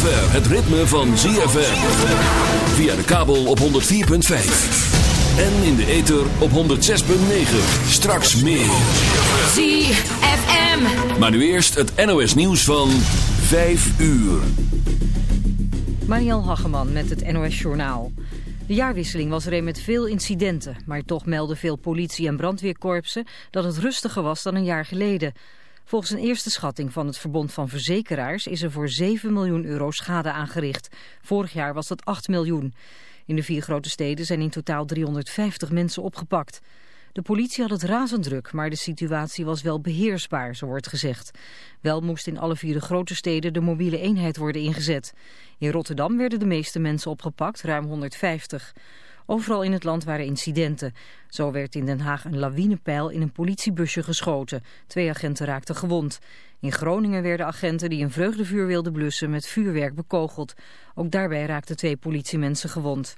zover het ritme van ZFM. Via de kabel op 104.5. En in de ether op 106.9. Straks meer. ZFM. Maar nu eerst het NOS nieuws van 5 uur. Mariel Hageman met het NOS Journaal. De jaarwisseling was er een met veel incidenten, maar toch melden veel politie- en brandweerkorpsen dat het rustiger was dan een jaar geleden. Volgens een eerste schatting van het Verbond van Verzekeraars is er voor 7 miljoen euro schade aangericht. Vorig jaar was dat 8 miljoen. In de vier grote steden zijn in totaal 350 mensen opgepakt. De politie had het razend druk, maar de situatie was wel beheersbaar, zo wordt gezegd. Wel moest in alle vier de grote steden de mobiele eenheid worden ingezet. In Rotterdam werden de meeste mensen opgepakt, ruim 150. Overal in het land waren incidenten. Zo werd in Den Haag een lawinepijl in een politiebusje geschoten. Twee agenten raakten gewond. In Groningen werden agenten die een vreugdevuur wilden blussen met vuurwerk bekogeld. Ook daarbij raakten twee politiemensen gewond.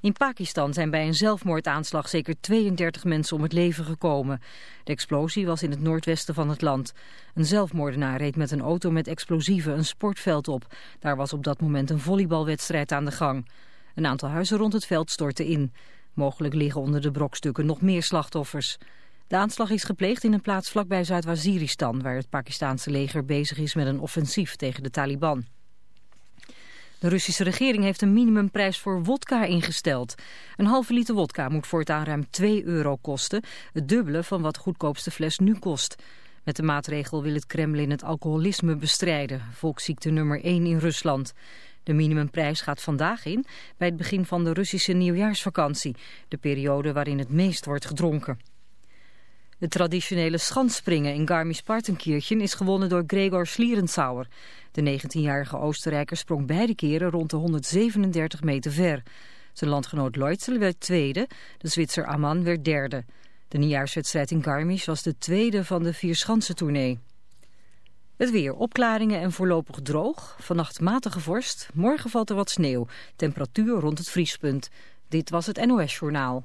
In Pakistan zijn bij een zelfmoordaanslag zeker 32 mensen om het leven gekomen. De explosie was in het noordwesten van het land. Een zelfmoordenaar reed met een auto met explosieven een sportveld op. Daar was op dat moment een volleybalwedstrijd aan de gang. Een aantal huizen rond het veld stortten in. Mogelijk liggen onder de brokstukken nog meer slachtoffers. De aanslag is gepleegd in een plaats vlakbij Zuid-Waziristan... waar het Pakistanse leger bezig is met een offensief tegen de Taliban. De Russische regering heeft een minimumprijs voor wodka ingesteld. Een halve liter wodka moet voortaan ruim 2 euro kosten, het dubbele van wat de goedkoopste fles nu kost. Met de maatregel wil het Kremlin het alcoholisme bestrijden, volksziekte nummer 1 in Rusland. De minimumprijs gaat vandaag in bij het begin van de Russische nieuwjaarsvakantie, de periode waarin het meest wordt gedronken. De traditionele schansspringen in Garmisch-Partenkirchen is gewonnen door Gregor Schlierenzauer. De 19-jarige Oostenrijker sprong beide keren rond de 137 meter ver. Zijn landgenoot Leutzel werd tweede, de Zwitser Aman werd derde. De nieuwjaarswedstrijd in Garmisch was de tweede van de vier schansentournee. Het weer, opklaringen en voorlopig droog. Vannacht matige vorst, morgen valt er wat sneeuw. Temperatuur rond het vriespunt. Dit was het NOS Journaal.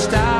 Stop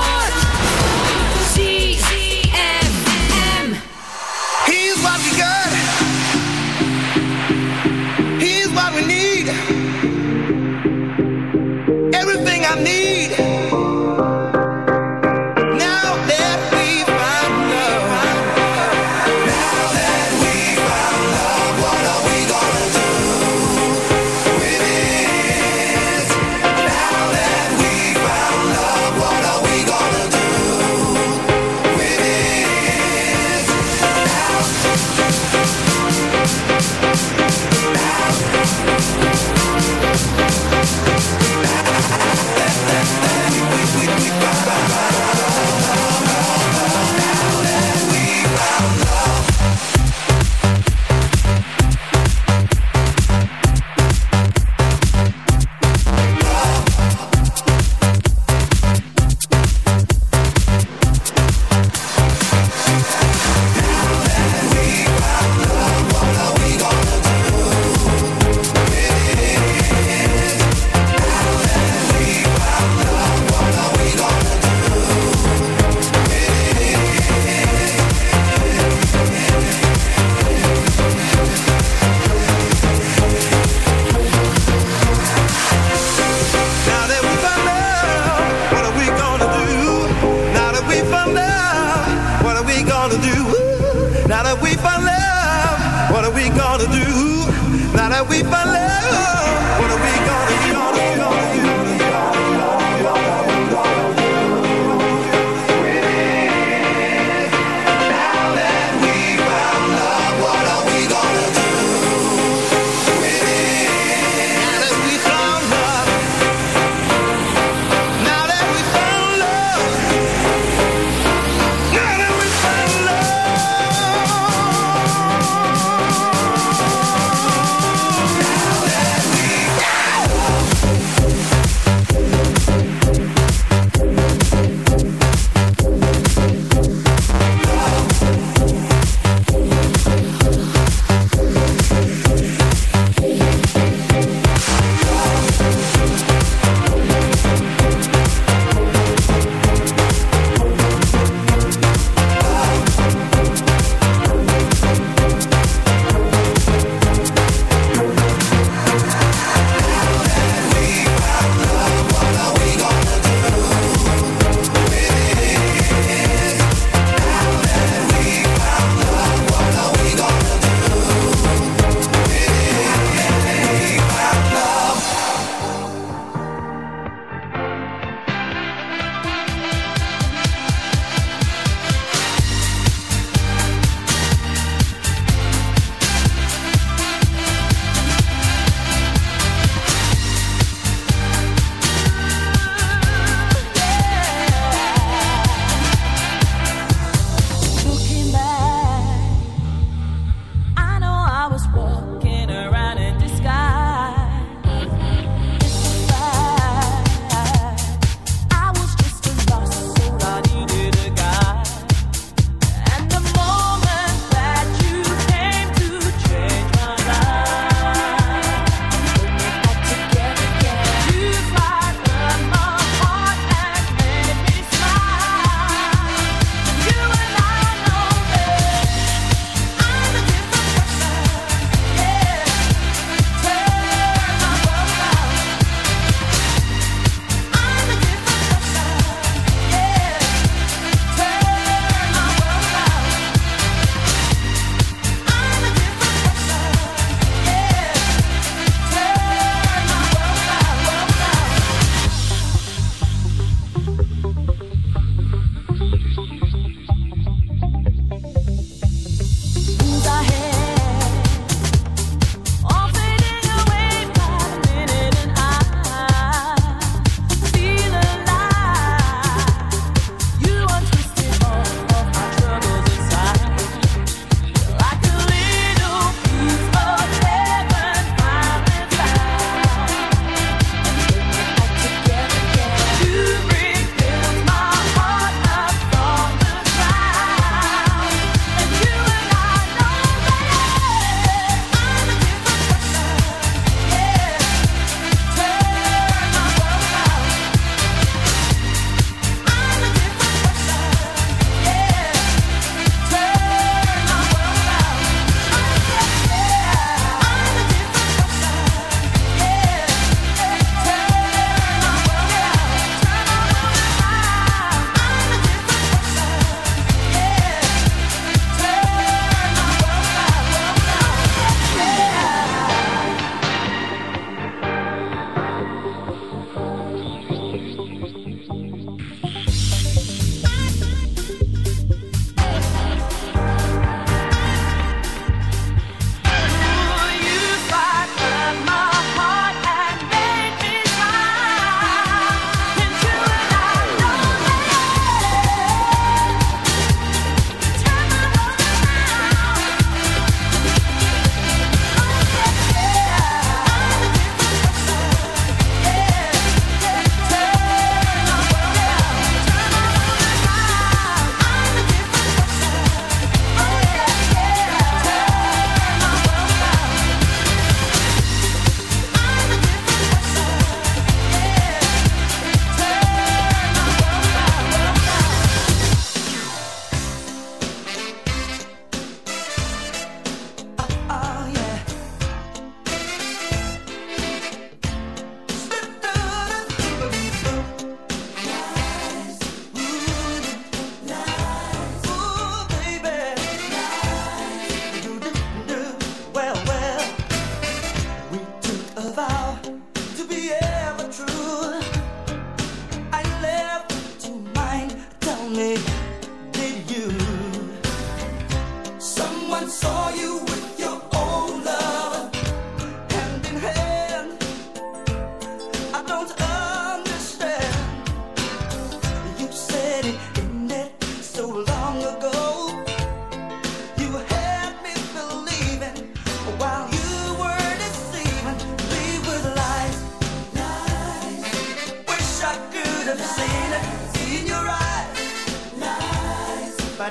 that I weep alone.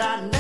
I know.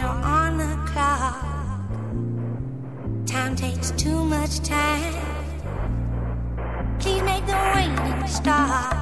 on the clock. Time takes too much time. Please make the rain stop.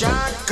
shot.